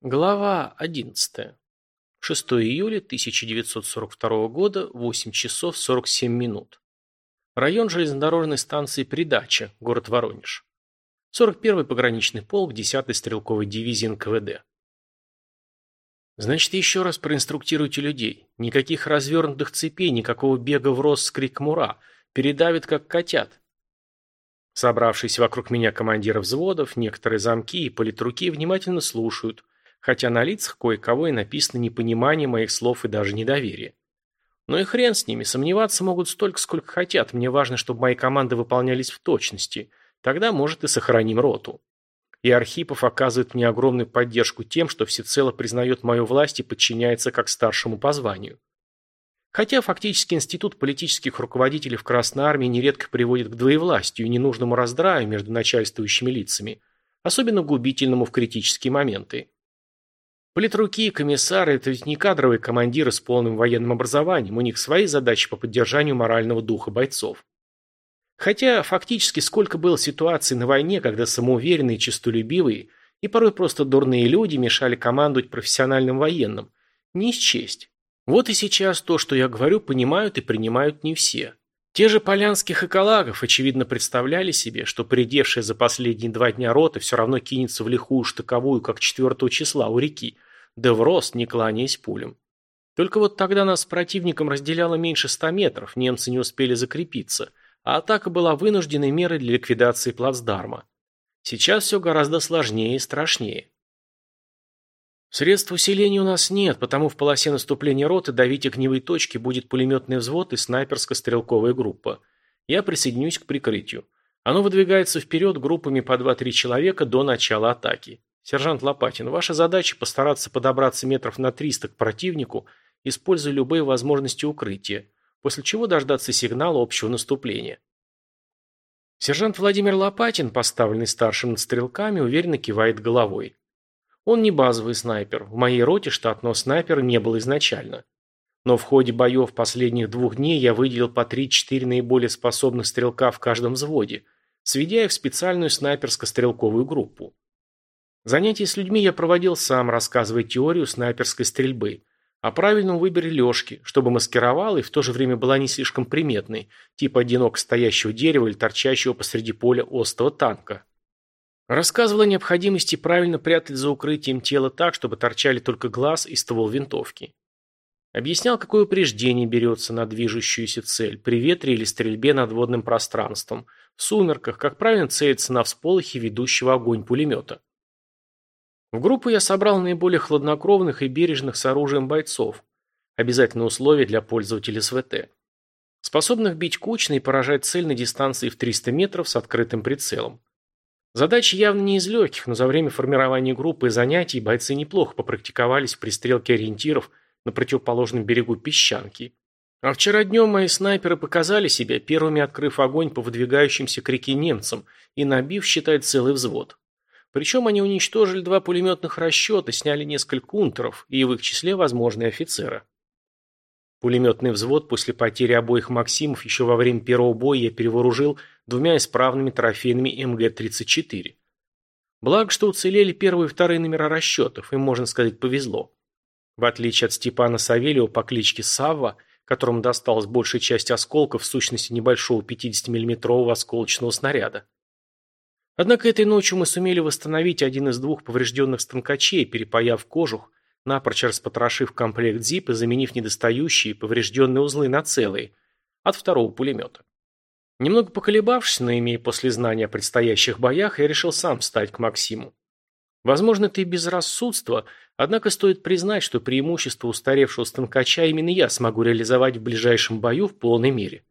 Глава 11. 6 июля 1942 года, 8 часов 47 минут. Район железнодорожной станции Придача, город Воронеж. 41-й пограничный полк 10-й стрелковой дивизии НКВД. Значит, еще раз проинструктируйте людей. Никаких развернутых цепей, никакого бега в рост с крик «Мура!» Передавит, как котят. Собравшиеся вокруг меня командиры взводов, некоторые замки и политруки внимательно слушают – хотя на лицах кое-кого и написано непонимание моих слов и даже недоверие. Но и хрен с ними, сомневаться могут столько, сколько хотят, мне важно, чтобы мои команды выполнялись в точности, тогда, может, и сохраним роту. И Архипов оказывает мне огромную поддержку тем, что всецело признает мою власть и подчиняется как старшему по званию. Хотя фактически институт политических руководителей в Красной Армии нередко приводит к двоевластию и ненужному раздраю между начальствующими лицами, особенно губительному в критические моменты. Политруки и комиссары – это ведь не кадровые командиры с полным военным образованием, у них свои задачи по поддержанию морального духа бойцов. Хотя, фактически, сколько было ситуаций на войне, когда самоуверенные, честолюбивые и порой просто дурные люди мешали командовать профессиональным военным. Не счесть. Вот и сейчас то, что я говорю, понимают и принимают не все. Те же полянских эколагов, очевидно, представляли себе, что придевшая за последние два дня рота все равно кинется в лихую штыковую, как 4 числа у реки, рост, не кланяясь пулям. Только вот тогда нас с противником разделяло меньше ста метров, немцы не успели закрепиться, а атака была вынужденной мерой для ликвидации плацдарма. Сейчас все гораздо сложнее и страшнее. Средств усиления у нас нет, потому в полосе наступления роты давить огневые точки будет пулеметный взвод и снайперско-стрелковая группа. Я присоединюсь к прикрытию. Оно выдвигается вперед группами по 2-3 человека до начала атаки. Сержант Лопатин, ваша задача постараться подобраться метров на 300 к противнику, используя любые возможности укрытия, после чего дождаться сигнала общего наступления. Сержант Владимир Лопатин, поставленный старшим над стрелками, уверенно кивает головой. Он не базовый снайпер, в моей роте штатного снайпера не было изначально. Но в ходе боев последних двух дней я выделил по 3-4 наиболее способных стрелка в каждом взводе, сведя их в специальную снайперско-стрелковую группу. Занятия с людьми я проводил сам, рассказывая теорию снайперской стрельбы. О правильном выборе лёжки, чтобы маскировал и в то же время была не слишком приметной, типа одиноко стоящего дерева или торчащего посреди поля остого танка. Рассказывал о необходимости правильно прятать за укрытием тело так, чтобы торчали только глаз и ствол винтовки. Объяснял, какое упреждение берется на движущуюся цель, при ветре или стрельбе над водным пространством, в сумерках, как правильно целиться на всполохе ведущего огонь пулемета. В группу я собрал наиболее хладнокровных и бережных с оружием бойцов. Обязательное условие для пользователя СВТ. Способных бить кучно и поражать цель на дистанции в 300 метров с открытым прицелом. Задача явно не из легких, но за время формирования группы и занятий бойцы неплохо попрактиковались в пристрелке ориентиров на противоположном берегу песчанки. А вчера днем мои снайперы показали себя, первыми открыв огонь по выдвигающимся к реке немцам и набив, считает, целый взвод. Причем они уничтожили два пулеметных расчета, сняли несколько унтеров и в их числе возможные офицеры. Пулеметный взвод после потери обоих «Максимов» еще во время первого боя я перевооружил двумя исправными трофейными МГ-34. Благо, что уцелели первые и вторые номера расчетов, им, можно сказать, повезло. В отличие от Степана Савельева по кличке Савва, которому досталась большая часть осколков в сущности небольшого 50 миллиметрового осколочного снаряда. Однако этой ночью мы сумели восстановить один из двух поврежденных станкачей, перепаяв кожух, напрочь распотрошив комплект ЗИП и заменив недостающие поврежденные узлы на целые, от второго пулемета. Немного поколебавшись, но имея после знания о предстоящих боях, я решил сам встать к Максиму. Возможно, это и безрассудство, однако стоит признать, что преимущество устаревшего станкача именно я смогу реализовать в ближайшем бою в полной мере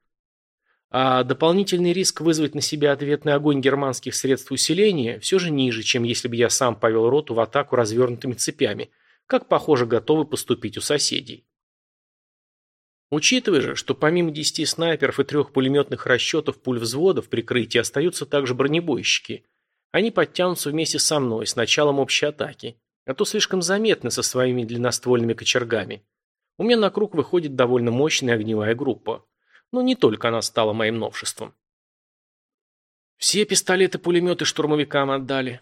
а дополнительный риск вызвать на себя ответный огонь германских средств усиления все же ниже, чем если бы я сам повел роту в атаку развернутыми цепями, как, похоже, готовы поступить у соседей. Учитывая же, что помимо 10 снайперов и трех пулеметных расчетов пуль взвода в прикрытии остаются также бронебойщики, они подтянутся вместе со мной с началом общей атаки, а то слишком заметны со своими длинноствольными кочергами. У меня на круг выходит довольно мощная огневая группа но не только она стала моим новшеством. Все пистолеты-пулеметы штурмовикам отдали.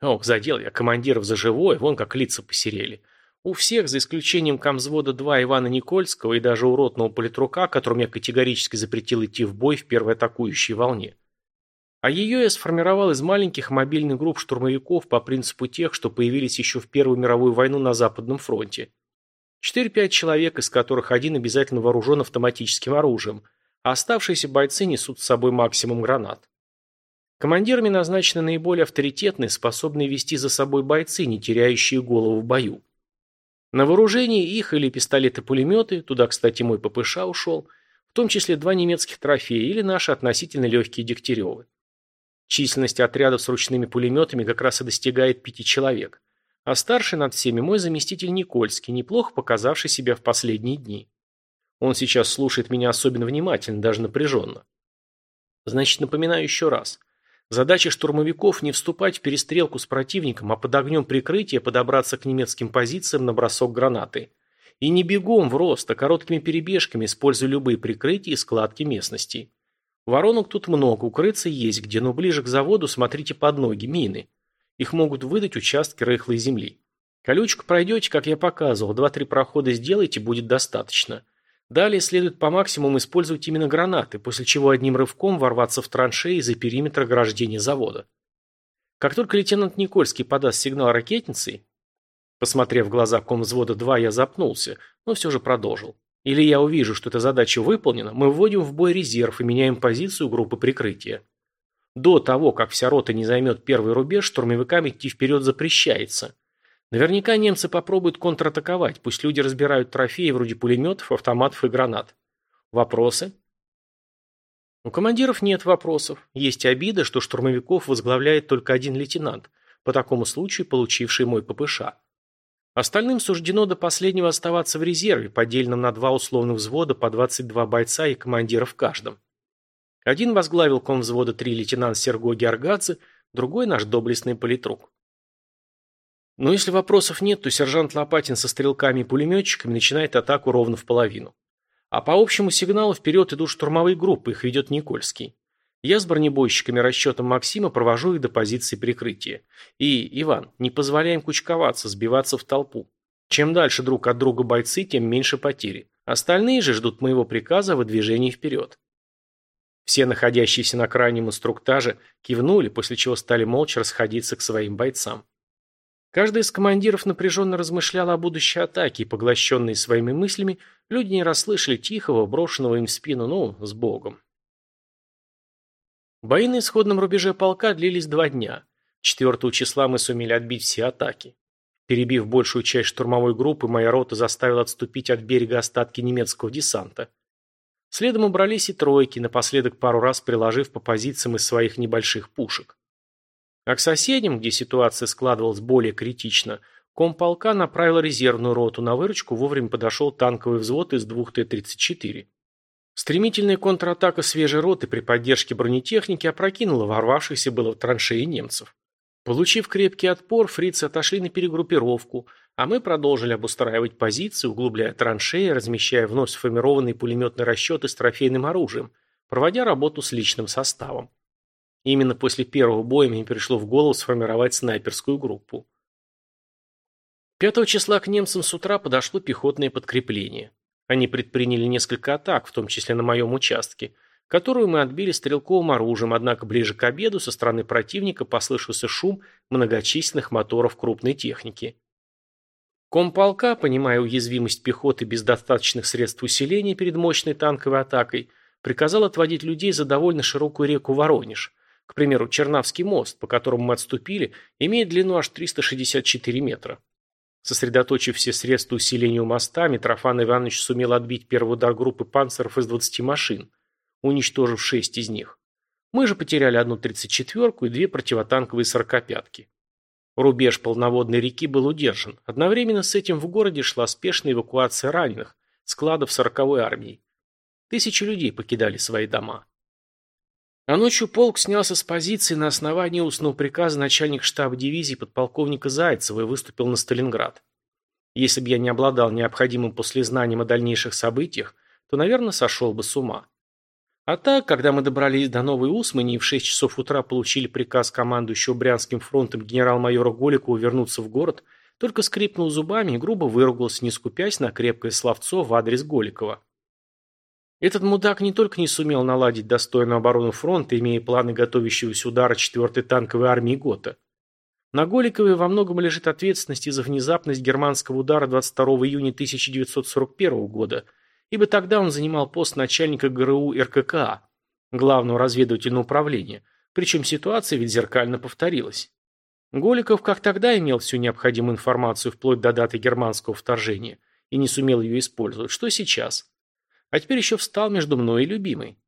Ох, задел я командиров за живое, вон как лица посерели. У всех, за исключением комзвода 2 Ивана Никольского и даже уродного политрука, которому я категорически запретил идти в бой в первой атакующей волне. А ее я сформировал из маленьких мобильных групп штурмовиков по принципу тех, что появились еще в Первую мировую войну на Западном фронте. 4-5 человек, из которых один обязательно вооружен автоматическим оружием, а оставшиеся бойцы несут с собой максимум гранат. Командирами назначены наиболее авторитетные, способные вести за собой бойцы, не теряющие голову в бою. На вооружении их или пистолеты-пулеметы, туда, кстати, мой ППШ ушел, в том числе два немецких трофея или наши относительно легкие Дегтяревы. Численность отрядов с ручными пулеметами как раз и достигает пяти человек, а старший над всеми мой заместитель Никольский, неплохо показавший себя в последние дни. Он сейчас слушает меня особенно внимательно, даже напряженно. Значит, напоминаю еще раз. Задача штурмовиков не вступать в перестрелку с противником, а под огнем прикрытия подобраться к немецким позициям на бросок гранаты. И не бегом в рост, а короткими перебежками, используя любые прикрытия и складки местности. Воронок тут много, укрыться есть где, но ближе к заводу смотрите под ноги, мины. Их могут выдать участки рыхлой земли. Колючку пройдете, как я показывал, два-три прохода сделайте, будет достаточно. Далее следует по максимуму использовать именно гранаты, после чего одним рывком ворваться в траншеи за периметр ограждения завода. Как только лейтенант Никольский подаст сигнал ракетницей, посмотрев в глаза комвзвода 2, я запнулся, но все же продолжил. Или я увижу, что эта задача выполнена, мы вводим в бой резерв и меняем позицию группы прикрытия. До того, как вся рота не займет первый рубеж, штурмовикам идти вперед запрещается. Наверняка немцы попробуют контратаковать, пусть люди разбирают трофеи вроде пулеметов, автоматов и гранат. Вопросы? У командиров нет вопросов. Есть обида, что штурмовиков возглавляет только один лейтенант, по такому случаю получивший мой ППШ. Остальным суждено до последнего оставаться в резерве, поделенном на два условных взвода по 22 бойца и командира в каждом. Один возглавил комвзвода три лейтенант Серго Георгадзе, другой наш доблестный политрук. Но если вопросов нет, то сержант Лопатин со стрелками и пулеметчиками начинает атаку ровно в половину. А по общему сигналу вперед идут штурмовые группы, их ведет Никольский. Я с бронебойщиками расчетом Максима провожу их до позиции прикрытия. И, Иван, не позволяем кучковаться, сбиваться в толпу. Чем дальше друг от друга бойцы, тем меньше потери. Остальные же ждут моего приказа о выдвижении вперед. Все находящиеся на крайнем инструктаже кивнули, после чего стали молча расходиться к своим бойцам. Каждый из командиров напряженно размышлял о будущей атаке, и, поглощенные своими мыслями, люди не расслышали тихого, брошенного им в спину «ну, с Богом». Бои на исходном рубеже полка длились два дня. 4 числа мы сумели отбить все атаки. Перебив большую часть штурмовой группы, моя рота заставила отступить от берега остатки немецкого десанта. Следом убрались и тройки, напоследок пару раз приложив по позициям из своих небольших пушек. А к соседям, где ситуация складывалась более критично, комполка направил резервную роту, на выручку вовремя подошел танковый взвод из двух Т-34. Стремительная контратака свежей роты при поддержке бронетехники опрокинула ворвавшихся было в траншеи немцев. Получив крепкий отпор, фрицы отошли на перегруппировку, а мы продолжили обустраивать позиции, углубляя траншеи, размещая вновь сформированные пулеметные расчеты с трофейным оружием, проводя работу с личным составом. Именно после первого боя мне пришло в голову сформировать снайперскую группу. 5 числа к немцам с утра подошло пехотное подкрепление. Они предприняли несколько атак, в том числе на моем участке, которую мы отбили стрелковым оружием, однако ближе к обеду со стороны противника послышался шум многочисленных моторов крупной техники. Комполка, понимая уязвимость пехоты без достаточных средств усиления перед мощной танковой атакой, приказал отводить людей за довольно широкую реку Воронеж, к примеру, Чернавский мост, по которому мы отступили, имеет длину аж 364 метра. Сосредоточив все средства усиления у моста, Митрофан Иванович сумел отбить первый удар группы панцеров из 20 машин, уничтожив 6 из них. Мы же потеряли одну 34-ку и две противотанковые сорокопятки. Рубеж полноводной реки был удержан. Одновременно с этим в городе шла спешная эвакуация раненых, складов 40-й армии. Тысячи людей покидали свои дома. А ночью полк снялся с позиции на основании устного приказа начальник штаба дивизии подполковника Зайцева и выступил на Сталинград. Если бы я не обладал необходимым послезнанием о дальнейших событиях, то, наверное, сошел бы с ума. А так, когда мы добрались до Новой Усмани и в 6 часов утра получили приказ командующего Брянским фронтом генерал-майора Голикова вернуться в город, только скрипнул зубами и грубо выругался, не скупясь на крепкое словцо в адрес Голикова. Этот мудак не только не сумел наладить достойную оборону фронта, имея планы готовящегося удара 4-й танковой армии ГОТА. На Голиковой во многом лежит ответственность из за внезапность германского удара 22 июня 1941 года – ибо тогда он занимал пост начальника ГРУ РККА, главного разведывательного управления, причем ситуация ведь зеркально повторилась. Голиков как тогда имел всю необходимую информацию вплоть до даты германского вторжения и не сумел ее использовать, что сейчас. А теперь еще встал между мной и любимой.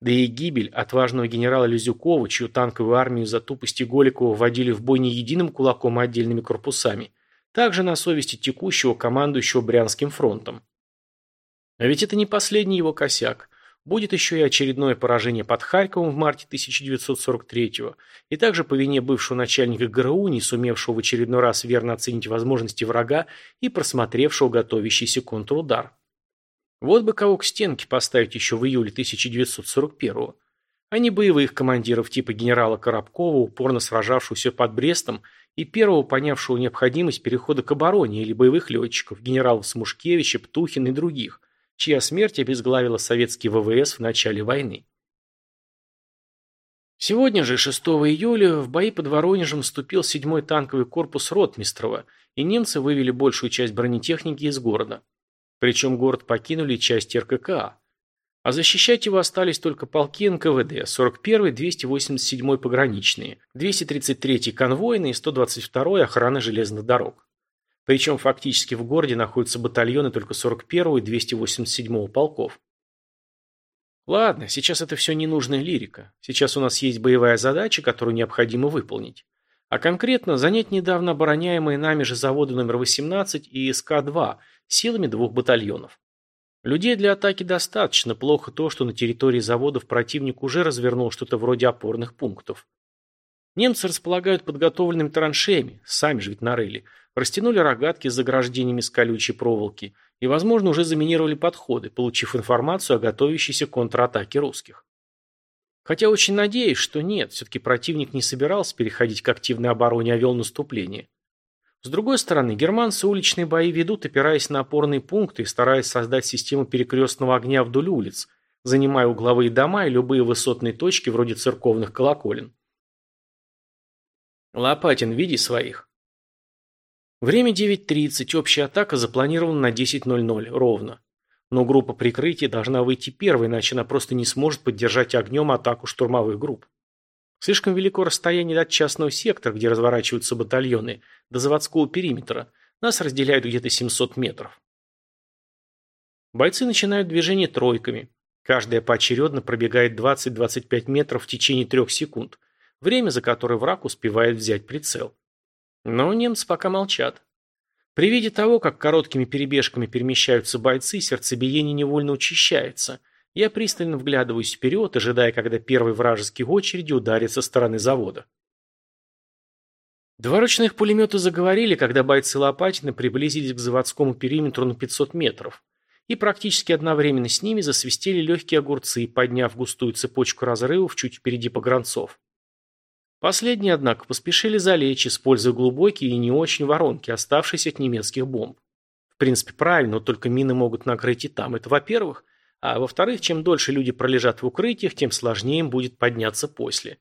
Да и гибель отважного генерала Лизюкова, чью танковую армию за тупости Голикова вводили в бой не единым кулаком, а отдельными корпусами, также на совести текущего командующего Брянским фронтом. А ведь это не последний его косяк. Будет еще и очередное поражение под Харьковом в марте 1943-го, и также по вине бывшего начальника ГРУ, не сумевшего в очередной раз верно оценить возможности врага и просмотревшего готовящийся контрудар. Вот бы кого к стенке поставить еще в июле 1941-го, а не боевых командиров типа генерала Коробкова, упорно сражавшегося под Брестом, и первого понявшего необходимость перехода к обороне, или боевых летчиков, генералов Смушкевича, Птухина и других, чья смерть обезглавила советский ВВС в начале войны. Сегодня же, 6 июля, в бои под Воронежем вступил 7-й танковый корпус Ротмистрова, и немцы вывели большую часть бронетехники из города. Причем город покинули части РККА. А защищать его остались только полки НКВД, 41-й, 287-й пограничные, 233-й конвойные и 122-й охраны железных дорог. Причем фактически в городе находятся батальоны только 41-го и 287-го полков. Ладно, сейчас это все ненужная лирика. Сейчас у нас есть боевая задача, которую необходимо выполнить. А конкретно занять недавно обороняемые нами же заводы номер 18 и СК-2 силами двух батальонов. Людей для атаки достаточно, плохо то, что на территории заводов противник уже развернул что-то вроде опорных пунктов. Немцы располагают подготовленными траншеями, сами же ведь нарыли, растянули рогатки с заграждениями с колючей проволоки и, возможно, уже заминировали подходы, получив информацию о готовящейся контратаке русских. Хотя очень надеюсь, что нет, все-таки противник не собирался переходить к активной обороне, а вел наступление. С другой стороны, германцы уличные бои ведут, опираясь на опорные пункты и стараясь создать систему перекрестного огня вдоль улиц, занимая угловые дома и любые высотные точки вроде церковных колоколен. Лопатин, види своих. Время 9.30, общая атака запланирована на 10.00, ровно. Но группа прикрытия должна выйти первой, иначе она просто не сможет поддержать огнем атаку штурмовых групп. Слишком велико расстояние от частного сектора, где разворачиваются батальоны, до заводского периметра. Нас разделяют где-то 700 метров. Бойцы начинают движение тройками. Каждая поочередно пробегает 20-25 метров в течение трех секунд, время за которое враг успевает взять прицел. Но немцы пока молчат. При виде того, как короткими перебежками перемещаются бойцы, сердцебиение невольно учащается. Я пристально вглядываюсь вперед, ожидая, когда первый вражеский очереди ударит со стороны завода. Два ручных пулемета заговорили, когда бойцы Лопатина приблизились к заводскому периметру на 500 метров. И практически одновременно с ними засвистели легкие огурцы, подняв густую цепочку разрывов чуть впереди погранцов. Последние, однако, поспешили залечь, используя глубокие и не очень воронки, оставшиеся от немецких бомб. В принципе, правильно, но только мины могут накрыть и там. Это во-первых. А во-вторых, чем дольше люди пролежат в укрытиях, тем сложнее им будет подняться после.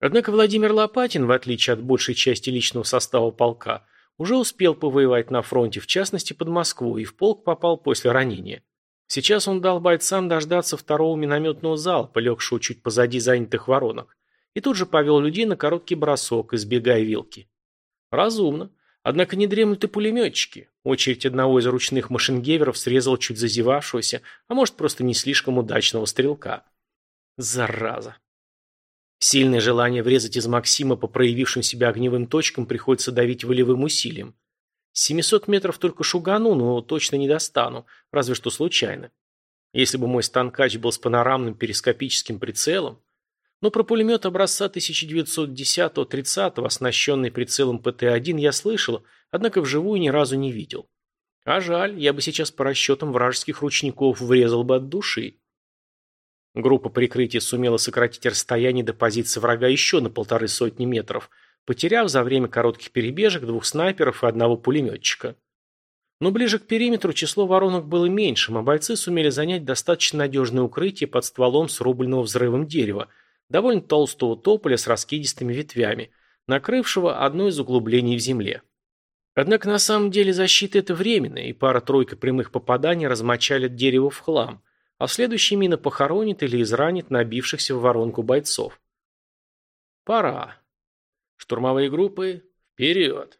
Однако Владимир Лопатин, в отличие от большей части личного состава полка, уже успел повоевать на фронте, в частности под Москву, и в полк попал после ранения. Сейчас он дал бойцам дождаться второго минометного залпа, легшего чуть позади занятых воронок и тут же повел людей на короткий бросок, избегая вилки. Разумно. Однако не дремлют и пулеметчики. Очередь одного из ручных машингеверов срезала чуть зазевавшегося, а может просто не слишком удачного стрелка. Зараза. Сильное желание врезать из Максима по проявившим себя огневым точкам приходится давить волевым усилием. С 700 метров только шугану, но точно не достану, разве что случайно. Если бы мой станкач был с панорамным перископическим прицелом, но про пулемет образца 1910-30, оснащенный прицелом ПТ-1, я слышал, однако вживую ни разу не видел. А жаль, я бы сейчас по расчетам вражеских ручников врезал бы от души. Группа прикрытия сумела сократить расстояние до позиции врага еще на полторы сотни метров, потеряв за время коротких перебежек двух снайперов и одного пулеметчика. Но ближе к периметру число воронок было меньшим, а бойцы сумели занять достаточно надежное укрытие под стволом срубленного взрывом дерева, довольно толстого тополя с раскидистыми ветвями, накрывшего одно из углублений в земле. Однако на самом деле защита это временная, и пара-тройка прямых попаданий размочалит дерево в хлам, а следующая мина похоронит или изранит набившихся в воронку бойцов. Пора. Штурмовые группы, вперед!